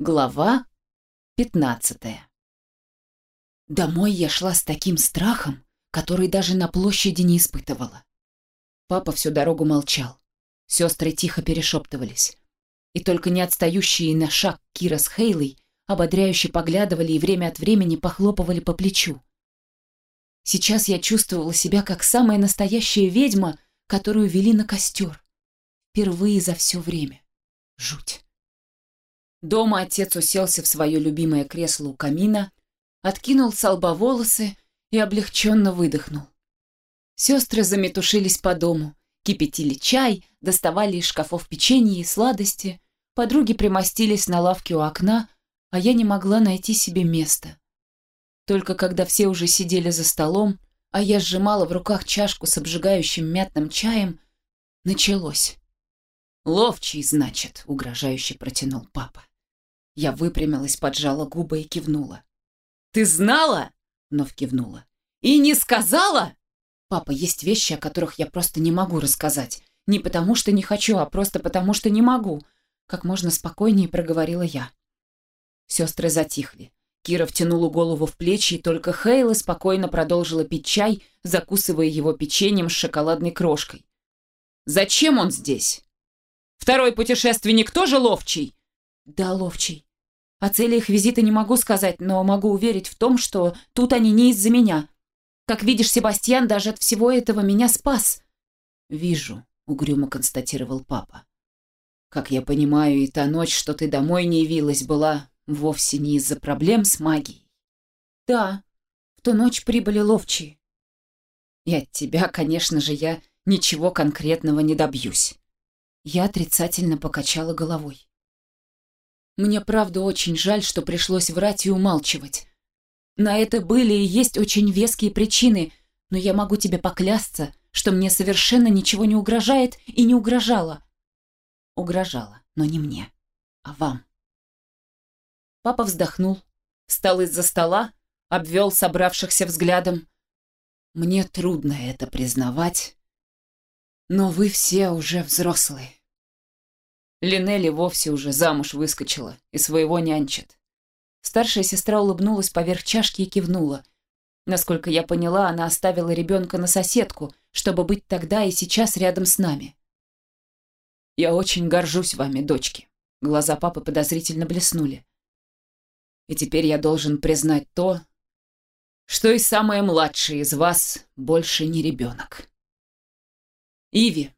Глава 15 Домой я шла с таким страхом, который даже на площади не испытывала. Папа всю дорогу молчал. Сестры тихо перешептывались. И только не отстающие на шаг Кира с Хейлой ободряюще поглядывали и время от времени похлопывали по плечу. Сейчас я чувствовала себя как самая настоящая ведьма, которую вели на костер. Впервые за все время. Жуть. Дома отец уселся в свое любимое кресло у камина, откинул с лба волосы и облегченно выдохнул. Сестры заметушились по дому, кипятили чай, доставали из шкафов печенье и сладости, подруги примостились на лавке у окна, а я не могла найти себе места. Только когда все уже сидели за столом, а я сжимала в руках чашку с обжигающим мятным чаем, началось. «Ловчий, значит», — угрожающе протянул папа. Я выпрямилась, поджала губы и кивнула. «Ты знала?» — вновь кивнула. «И не сказала?» «Папа, есть вещи, о которых я просто не могу рассказать. Не потому что не хочу, а просто потому что не могу», — как можно спокойнее проговорила я. Сестры затихли. Кира втянула голову в плечи, и только Хейла спокойно продолжила пить чай, закусывая его печеньем с шоколадной крошкой. «Зачем он здесь? Второй путешественник тоже ловчий?» «Да, ловчий. О цели их визита не могу сказать, но могу уверить в том, что тут они не из-за меня. Как видишь, Себастьян даже от всего этого меня спас». «Вижу», — угрюмо констатировал папа. «Как я понимаю, и та ночь, что ты домой не явилась, была вовсе не из-за проблем с магией». «Да, в ту ночь прибыли ловчие». «И от тебя, конечно же, я ничего конкретного не добьюсь». Я отрицательно покачала головой. Мне правда очень жаль, что пришлось врать и умалчивать. На это были и есть очень веские причины, но я могу тебе поклясться, что мне совершенно ничего не угрожает и не угрожало. Угрожало, но не мне, а вам. Папа вздохнул, встал из-за стола, обвел собравшихся взглядом. Мне трудно это признавать, но вы все уже взрослые. Линелли вовсе уже замуж выскочила и своего нянчит. Старшая сестра улыбнулась поверх чашки и кивнула. Насколько я поняла, она оставила ребенка на соседку, чтобы быть тогда и сейчас рядом с нами. «Я очень горжусь вами, дочки». Глаза папы подозрительно блеснули. «И теперь я должен признать то, что и самая младшая из вас больше не ребенок. Иви,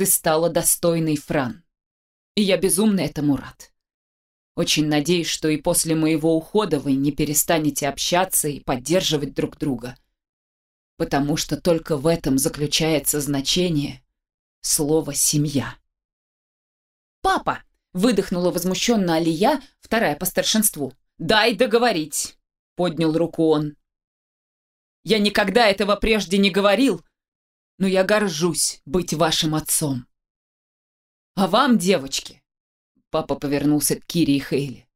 ты стала достойной Фран. И я безумно этому рад. Очень надеюсь, что и после моего ухода вы не перестанете общаться и поддерживать друг друга. Потому что только в этом заключается значение слова «семья». «Папа!» — выдохнула возмущенно Алия, вторая по старшинству. «Дай договорить!» — поднял руку он. «Я никогда этого прежде не говорил, но я горжусь быть вашим отцом. А вам, девочки, папа повернулся к Кире и Хейли.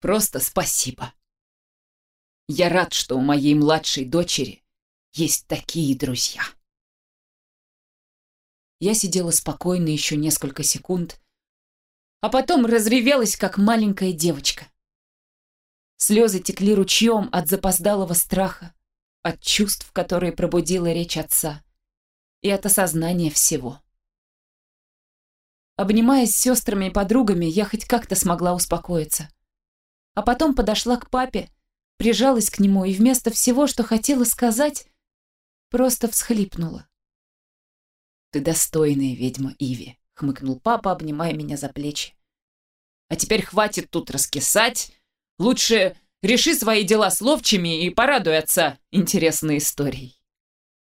Просто спасибо. Я рад, что у моей младшей дочери есть такие друзья. Я сидела спокойно еще несколько секунд, а потом разревелась, как маленькая девочка. Слезы текли ручьем от запоздалого страха, от чувств, которые пробудила речь отца, и от осознания всего. Обнимаясь с сестрами и подругами, я хоть как-то смогла успокоиться. А потом подошла к папе, прижалась к нему и вместо всего, что хотела сказать, просто всхлипнула. «Ты достойная ведьма, Иви», — хмыкнул папа, обнимая меня за плечи. «А теперь хватит тут раскисать. Лучше Реши свои дела с ловчими и порадуй отца интересной историей».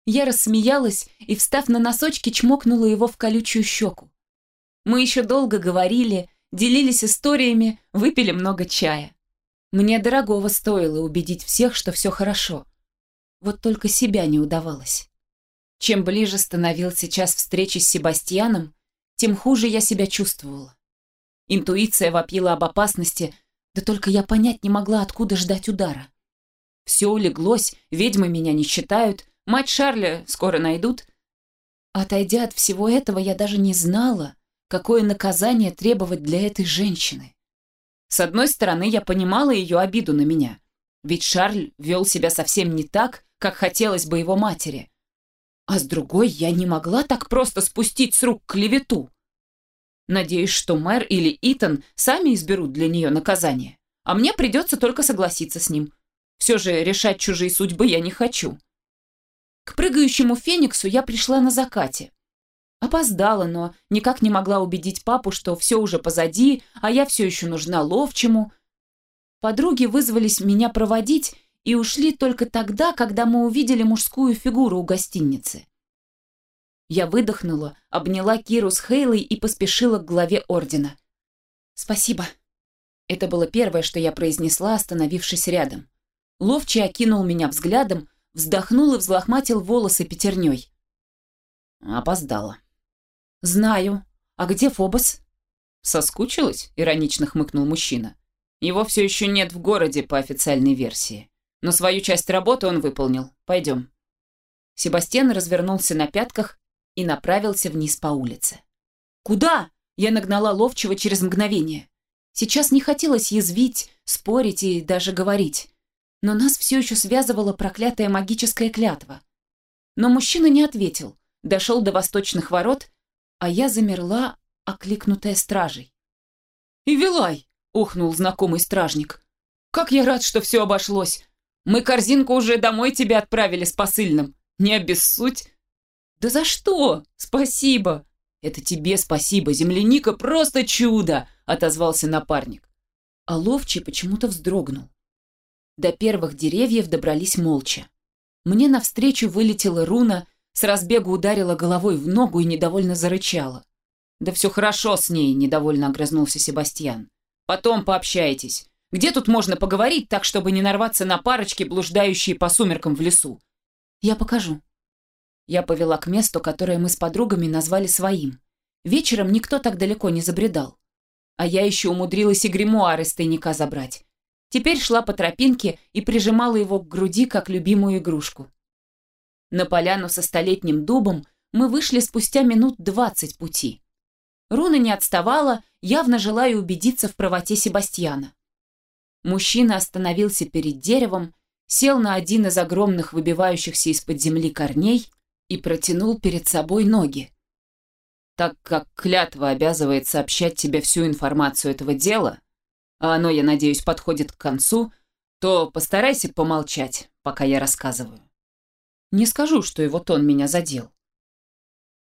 Я рассмеялась и, встав на носочки, чмокнула его в колючую щеку. Мы еще долго говорили, делились историями, выпили много чая. Мне дорогого стоило убедить всех, что все хорошо. Вот только себя не удавалось. Чем ближе становился час встречи с Себастьяном, тем хуже я себя чувствовала. Интуиция вопила об опасности, да только я понять не могла, откуда ждать удара. Все улеглось, ведьмы меня не считают, мать Шарля скоро найдут. Отойдя от всего этого, я даже не знала, какое наказание требовать для этой женщины. С одной стороны, я понимала ее обиду на меня, ведь Шарль вел себя совсем не так, как хотелось бы его матери. А с другой, я не могла так просто спустить с рук клевету. Надеюсь, что мэр или Итан сами изберут для нее наказание, а мне придется только согласиться с ним. Все же решать чужие судьбы я не хочу. К прыгающему фениксу я пришла на закате. Опоздала, но никак не могла убедить папу, что все уже позади, а я все еще нужна ловчему. Подруги вызвались меня проводить и ушли только тогда, когда мы увидели мужскую фигуру у гостиницы. Я выдохнула, обняла Киру с Хейлой и поспешила к главе ордена. «Спасибо». Это было первое, что я произнесла, остановившись рядом. Ловчий окинул меня взглядом, вздохнул и взлохматил волосы пятерней. Опоздала. «Знаю. А где Фобос?» «Соскучилась?» — иронично хмыкнул мужчина. «Его все еще нет в городе по официальной версии. Но свою часть работы он выполнил. Пойдем». Себастьян развернулся на пятках и направился вниз по улице. «Куда?» — я нагнала ловчего через мгновение. Сейчас не хотелось язвить, спорить и даже говорить. Но нас все еще связывала проклятая магическая клятва. Но мужчина не ответил, дошел до восточных ворот а я замерла, окликнутая стражей. «Ивилай!» — ухнул знакомый стражник. «Как я рад, что все обошлось! Мы корзинку уже домой тебе отправили с посыльным. Не обессудь!» «Да за что? Спасибо!» «Это тебе спасибо, земляника просто чудо!» — отозвался напарник. А ловчий почему-то вздрогнул. До первых деревьев добрались молча. Мне навстречу вылетела руна — с разбегу ударила головой в ногу и недовольно зарычала. «Да все хорошо с ней», — недовольно огрызнулся Себастьян. «Потом пообщайтесь. Где тут можно поговорить так, чтобы не нарваться на парочки, блуждающие по сумеркам в лесу?» «Я покажу». Я повела к месту, которое мы с подругами назвали своим. Вечером никто так далеко не забредал. А я еще умудрилась и гримуар из тайника забрать. Теперь шла по тропинке и прижимала его к груди, как любимую игрушку. На поляну со столетним дубом мы вышли спустя минут двадцать пути. Руна не отставала, явно желая убедиться в правоте Себастьяна. Мужчина остановился перед деревом, сел на один из огромных выбивающихся из-под земли корней и протянул перед собой ноги. «Так как клятва обязывает сообщать тебе всю информацию этого дела, а оно, я надеюсь, подходит к концу, то постарайся помолчать, пока я рассказываю». Не скажу, что его тон меня задел.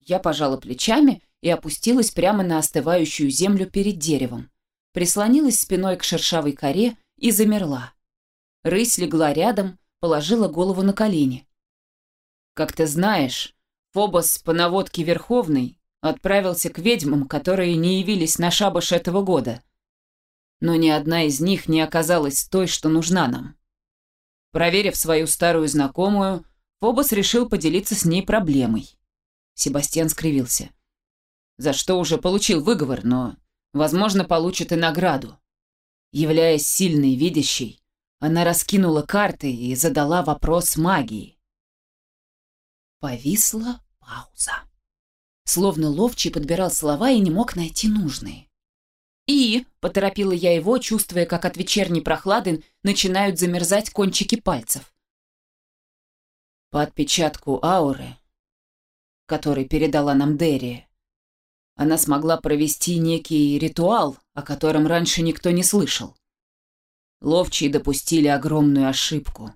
Я пожала плечами и опустилась прямо на остывающую землю перед деревом, прислонилась спиной к шершавой коре и замерла. Рысь легла рядом, положила голову на колени. «Как ты знаешь, Фобос по наводке Верховной отправился к ведьмам, которые не явились на шабаш этого года. Но ни одна из них не оказалась той, что нужна нам. Проверив свою старую знакомую, Фобос решил поделиться с ней проблемой. Себастьян скривился. За что уже получил выговор, но, возможно, получит и награду. Являясь сильной видящей, она раскинула карты и задала вопрос магии. Повисла пауза. Словно ловчий подбирал слова и не мог найти нужные. «И», — поторопила я его, чувствуя, как от вечерней прохлады начинают замерзать кончики пальцев. По отпечатку ауры, который передала нам Дерри, она смогла провести некий ритуал, о котором раньше никто не слышал. Ловчие допустили огромную ошибку.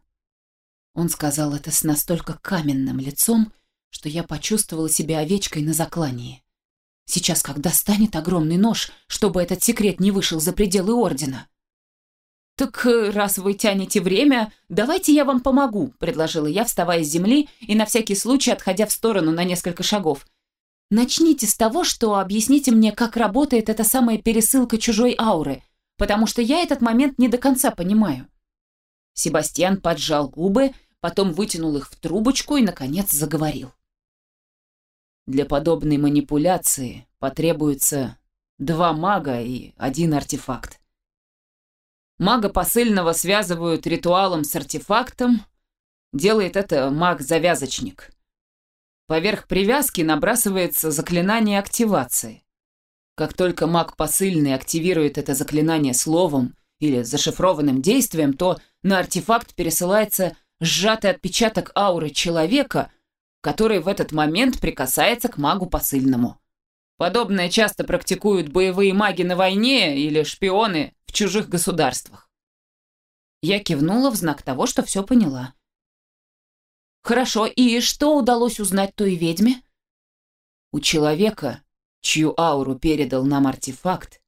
Он сказал это с настолько каменным лицом, что я почувствовала себя овечкой на заклании. Сейчас, когда станет огромный нож, чтобы этот секрет не вышел за пределы Ордена. «Так э, раз вы тянете время, давайте я вам помогу», – предложила я, вставая с земли и на всякий случай отходя в сторону на несколько шагов. «Начните с того, что объясните мне, как работает эта самая пересылка чужой ауры, потому что я этот момент не до конца понимаю». Себастьян поджал губы, потом вытянул их в трубочку и, наконец, заговорил. Для подобной манипуляции потребуется два мага и один артефакт. Мага посыльного связывают ритуалом с артефактом. Делает это маг-завязочник. Поверх привязки набрасывается заклинание активации. Как только маг посыльный активирует это заклинание словом или зашифрованным действием, то на артефакт пересылается сжатый отпечаток ауры человека, который в этот момент прикасается к магу посыльному. Подобное часто практикуют боевые маги на войне или шпионы в чужих государствах. Я кивнула в знак того, что все поняла. «Хорошо, и что удалось узнать той ведьме?» У человека, чью ауру передал нам артефакт,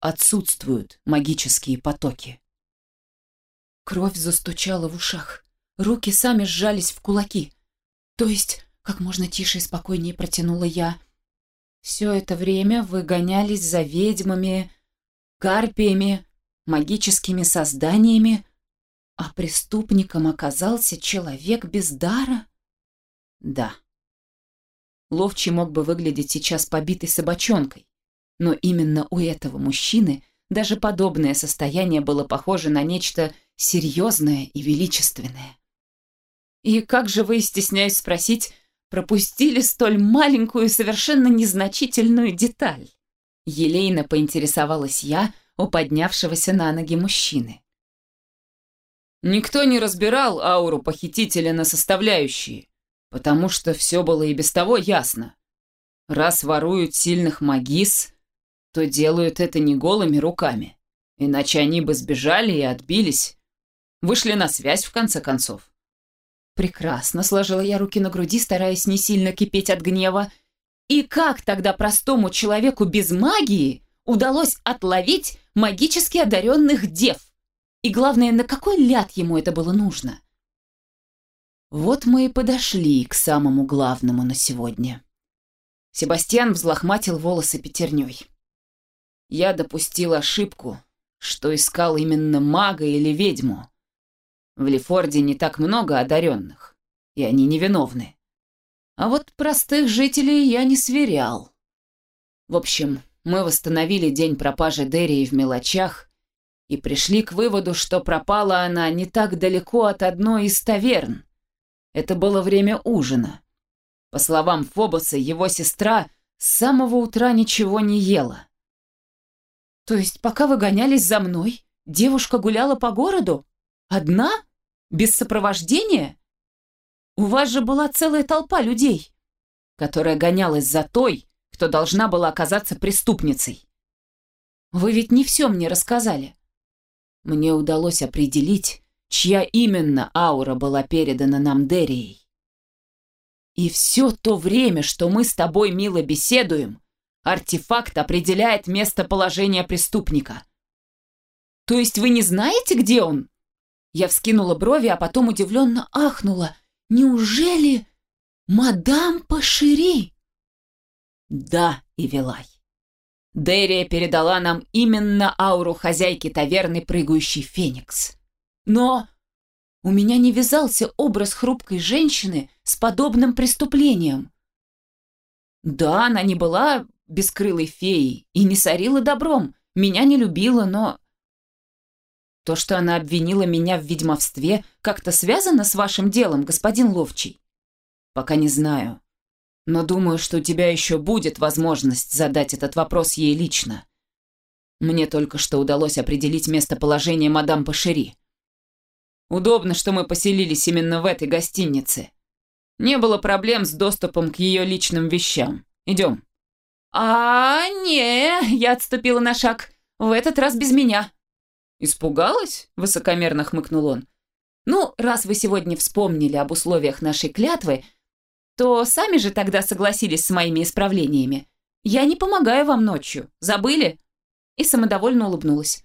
отсутствуют магические потоки. Кровь застучала в ушах. Руки сами сжались в кулаки. То есть, как можно тише и спокойнее протянула я. Все это время вы гонялись за ведьмами, гарпиями, магическими созданиями, а преступником оказался человек без дара? Да. Ловчий мог бы выглядеть сейчас побитой собачонкой, но именно у этого мужчины даже подобное состояние было похоже на нечто серьезное и величественное. И как же вы, стесняюсь спросить, пропустили столь маленькую и совершенно незначительную деталь? Елейно поинтересовалась я у поднявшегося на ноги мужчины. Никто не разбирал ауру похитителя на составляющие, потому что все было и без того ясно. Раз воруют сильных магис, то делают это не голыми руками, иначе они бы сбежали и отбились. Вышли на связь, в конце концов. Прекрасно сложила я руки на груди, стараясь не сильно кипеть от гнева. И как тогда простому человеку без магии удалось отловить магически одаренных дев? И главное, на какой ляд ему это было нужно? Вот мы и подошли к самому главному на сегодня. Себастьян взлохматил волосы пятерней. Я допустил ошибку, что искал именно мага или ведьму. В Лефорде не так много одаренных, и они невиновны. А вот простых жителей я не сверял. В общем, мы восстановили день пропажи Дерии в мелочах и пришли к выводу, что пропала она не так далеко от одной из таверн. Это было время ужина. По словам Фобоса, его сестра с самого утра ничего не ела. «То есть пока вы гонялись за мной, девушка гуляла по городу? Одна?» Без сопровождения? У вас же была целая толпа людей, которая гонялась за той, кто должна была оказаться преступницей. Вы ведь не все мне рассказали. Мне удалось определить, чья именно аура была передана нам Дерией. И все то время, что мы с тобой мило беседуем, артефакт определяет местоположение преступника. То есть вы не знаете, где он? Я вскинула брови, а потом удивленно ахнула. «Неужели мадам Пашири?» «Да, Ивелай. Дерия передала нам именно ауру хозяйки таверны «Прыгающий феникс». Но у меня не вязался образ хрупкой женщины с подобным преступлением. Да, она не была бескрылой феей и не сорила добром, меня не любила, но то, что она обвинила меня в ведьмовстве, как-то связано с вашим делом, господин Ловчий? Пока не знаю. Но думаю, что у тебя еще будет возможность задать этот вопрос ей лично. Мне только что удалось определить местоположение мадам Пашери. Удобно, что мы поселились именно в этой гостинице. Не было проблем с доступом к ее личным вещам. Идем. А, не, я отступила на шаг. В этот раз без меня. «Испугалась?» – высокомерно хмыкнул он. «Ну, раз вы сегодня вспомнили об условиях нашей клятвы, то сами же тогда согласились с моими исправлениями. Я не помогаю вам ночью. Забыли?» И самодовольно улыбнулась.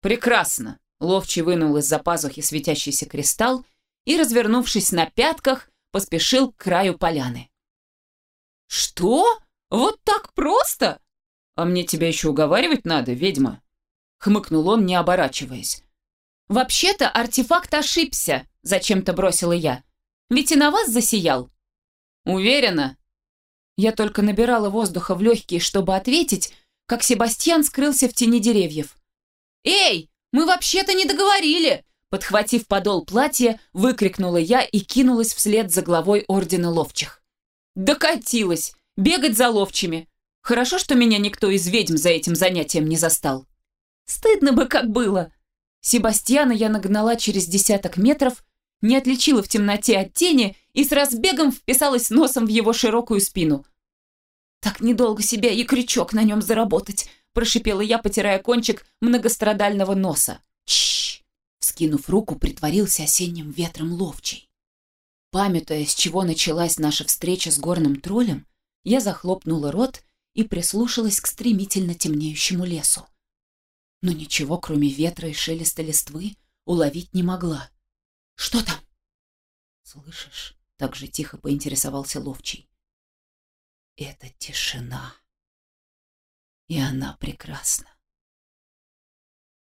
«Прекрасно!» – Ловчий вынул из-за пазухи светящийся кристалл и, развернувшись на пятках, поспешил к краю поляны. «Что? Вот так просто?» «А мне тебя еще уговаривать надо, ведьма?» Хмыкнул он, не оборачиваясь. «Вообще-то артефакт ошибся», — зачем-то бросила я. «Ведь и на вас засиял». «Уверена?» Я только набирала воздуха в легкие, чтобы ответить, как Себастьян скрылся в тени деревьев. «Эй, мы вообще-то не договорили!» Подхватив подол платья, выкрикнула я и кинулась вслед за главой Ордена Ловчих. Докатилась! Бегать за ловчими! Хорошо, что меня никто из ведьм за этим занятием не застал. Стыдно бы как было. Себастьяна я нагнала через десяток метров, не отличила в темноте от тени и с разбегом вписалась носом в его широкую спину. «Так недолго себя и крючок на нем заработать», прошипела я, потирая кончик многострадального носа. Чш! Скинув руку, притворился осенним ветром ловчий. Памятуя, с чего началась наша встреча с горным троллем, я захлопнула рот и прислушалась к стремительно темнеющему лесу. Но ничего, кроме ветра и шелеста листвы, уловить не могла. «Что там?» «Слышишь?» — так же тихо поинтересовался Ловчий. «Это тишина. И она прекрасна».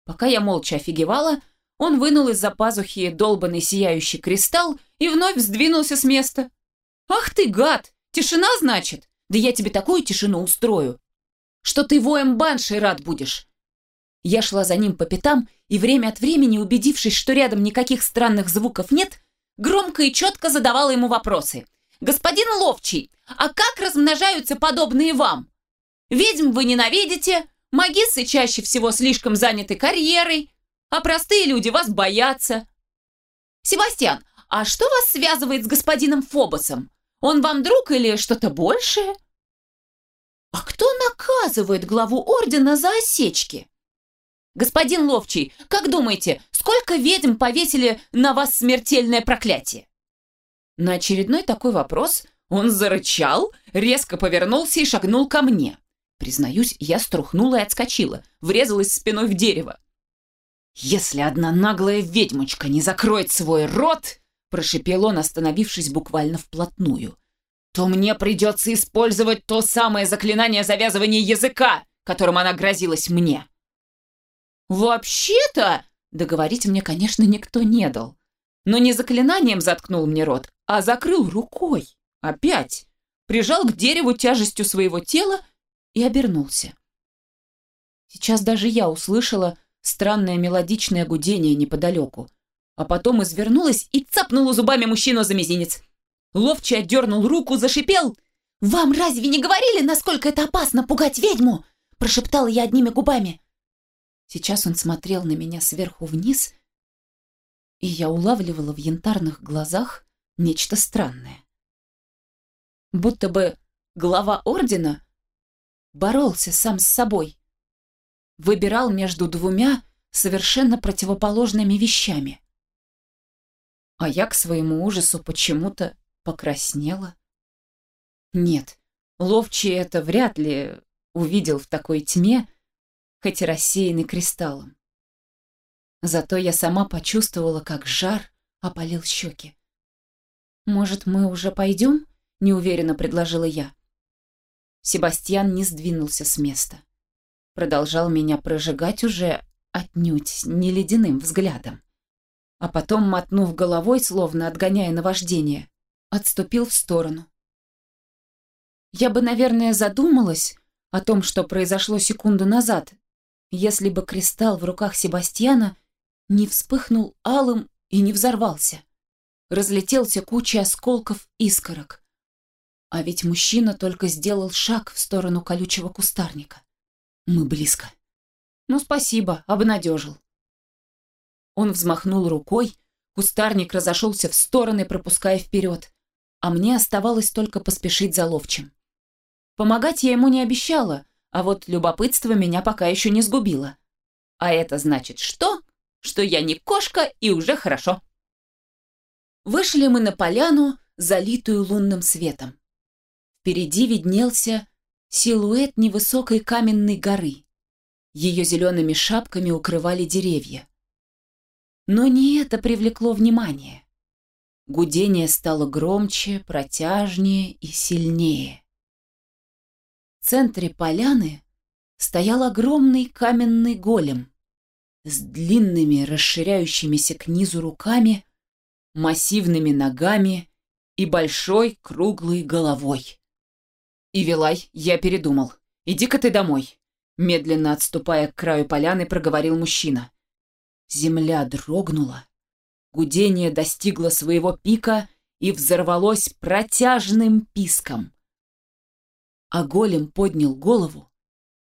Пока я молча офигевала, он вынул из-за пазухи долбанный сияющий кристалл и вновь сдвинулся с места. «Ах ты, гад! Тишина, значит? Да я тебе такую тишину устрою, что ты воем баншей рад будешь!» Я шла за ним по пятам и время от времени, убедившись, что рядом никаких странных звуков нет, громко и четко задавала ему вопросы. «Господин Ловчий, а как размножаются подобные вам? Ведьм вы ненавидите, магиссы чаще всего слишком заняты карьерой, а простые люди вас боятся. Себастьян, а что вас связывает с господином Фобосом? Он вам друг или что-то большее? А кто наказывает главу ордена за осечки? Господин Ловчий, как думаете, сколько ведьм повесили на вас смертельное проклятие? На очередной такой вопрос он зарычал, резко повернулся и шагнул ко мне. Признаюсь, я струхнула и отскочила, врезалась спиной в дерево. «Если одна наглая ведьмочка не закроет свой рот», прошипел он, остановившись буквально вплотную, то мне придется использовать то самое заклинание завязывания языка, которым она грозилась мне. «Вообще-то...» Договорить мне, конечно, никто не дал. Но не заклинанием заткнул мне рот, а закрыл рукой. Опять. Прижал к дереву тяжестью своего тела и обернулся. Сейчас даже я услышала, странное мелодичное гудение неподалеку, а потом извернулась и цапнула зубами мужчину за мизинец. Ловчий отдернул руку, зашипел. «Вам разве не говорили, насколько это опасно пугать ведьму?» прошептала я одними губами. Сейчас он смотрел на меня сверху вниз, и я улавливала в янтарных глазах нечто странное. Будто бы глава ордена боролся сам с собой выбирал между двумя совершенно противоположными вещами. А я к своему ужасу почему-то покраснела. Нет, ловчий это вряд ли увидел в такой тьме, хоть и рассеянный кристаллом. Зато я сама почувствовала, как жар опалил щеки. «Может, мы уже пойдем?» — неуверенно предложила я. Себастьян не сдвинулся с места продолжал меня прожигать уже отнюдь не ледяным взглядом. А потом, мотнув головой, словно отгоняя наваждение, отступил в сторону. Я бы, наверное, задумалась о том, что произошло секунду назад, если бы кристалл в руках Себастьяна не вспыхнул алым и не взорвался. Разлетелся куча осколков искорок. А ведь мужчина только сделал шаг в сторону колючего кустарника. Мы близко. Ну, спасибо, обнадежил. Он взмахнул рукой, кустарник разошелся в стороны, пропуская вперед, а мне оставалось только поспешить за ловчим. Помогать я ему не обещала, а вот любопытство меня пока еще не сгубило. А это значит что? Что я не кошка и уже хорошо. Вышли мы на поляну, залитую лунным светом. Впереди виднелся силуэт невысокой каменной горы. Ее зелеными шапками укрывали деревья. Но не это привлекло внимание. Гудение стало громче, протяжнее и сильнее. Центре поляны стоял огромный каменный голем с длинными, расширяющимися к низу руками, массивными ногами и большой круглой головой. «Ивилай, я передумал. Иди-ка ты домой», — медленно отступая к краю поляны, проговорил мужчина. Земля дрогнула. Гудение достигло своего пика и взорвалось протяжным писком. А голем поднял голову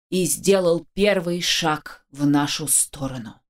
и сделал первый шаг в нашу сторону.